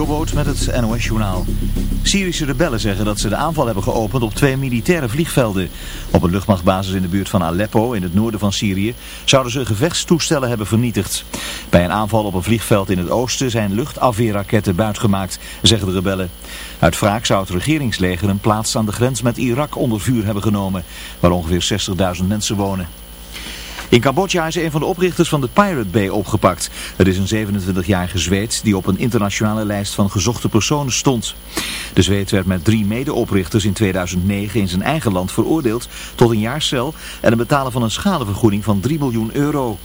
Jobboot met het NOS-journaal. Syrische rebellen zeggen dat ze de aanval hebben geopend op twee militaire vliegvelden. Op een luchtmachtbasis in de buurt van Aleppo, in het noorden van Syrië, zouden ze gevechtstoestellen hebben vernietigd. Bij een aanval op een vliegveld in het oosten zijn luchtafweerraketten buitgemaakt, zeggen de rebellen. Uit wraak zou het regeringsleger een plaats aan de grens met Irak onder vuur hebben genomen, waar ongeveer 60.000 mensen wonen. In Cambodja is een van de oprichters van de Pirate Bay opgepakt. Het is een 27-jarige Zweed die op een internationale lijst van gezochte personen stond. De Zweed werd met drie medeoprichters in 2009 in zijn eigen land veroordeeld tot een jaar cel en het betalen van een schadevergoeding van 3 miljoen euro.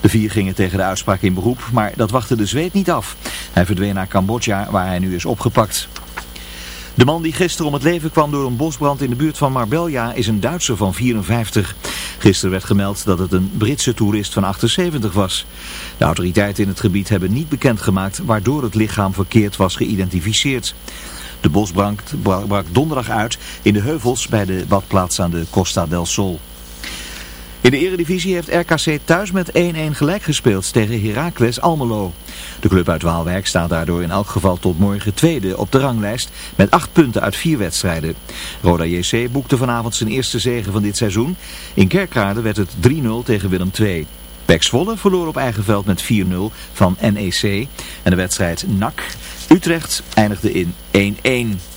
De vier gingen tegen de uitspraak in beroep, maar dat wachtte de Zweed niet af. Hij verdween naar Cambodja waar hij nu is opgepakt. De man die gisteren om het leven kwam door een bosbrand in de buurt van Marbella is een Duitser van 54. Gisteren werd gemeld dat het een Britse toerist van 78 was. De autoriteiten in het gebied hebben niet bekendgemaakt waardoor het lichaam verkeerd was geïdentificeerd. De bosbrand brak donderdag uit in de heuvels bij de badplaats aan de Costa del Sol. In de eredivisie heeft RKC thuis met 1-1 gelijk gespeeld tegen Heracles Almelo. De club uit Waalwijk staat daardoor in elk geval tot morgen tweede op de ranglijst met 8 punten uit 4 wedstrijden. Roda JC boekte vanavond zijn eerste zege van dit seizoen. In Kerkrade werd het 3-0 tegen Willem II. Pek Zwolle verloor op eigen veld met 4-0 van NEC en de wedstrijd NAC Utrecht eindigde in 1-1.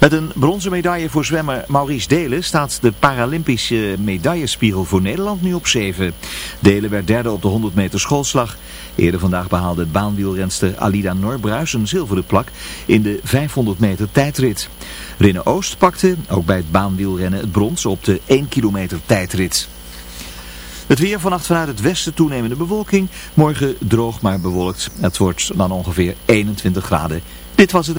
Met een bronzen medaille voor zwemmer Maurice Delen staat de Paralympische medaillespiegel voor Nederland nu op 7. Delen werd derde op de 100 meter schoolslag. Eerder vandaag behaalde baanwielrenster Alida Norbruis een zilveren plak in de 500 meter tijdrit. Rinne Oost pakte, ook bij het baanwielrennen, het brons op de 1 kilometer tijdrit. Het weer vannacht vanuit het westen toenemende bewolking. Morgen droog maar bewolkt. Het wordt dan ongeveer 21 graden. Dit was het.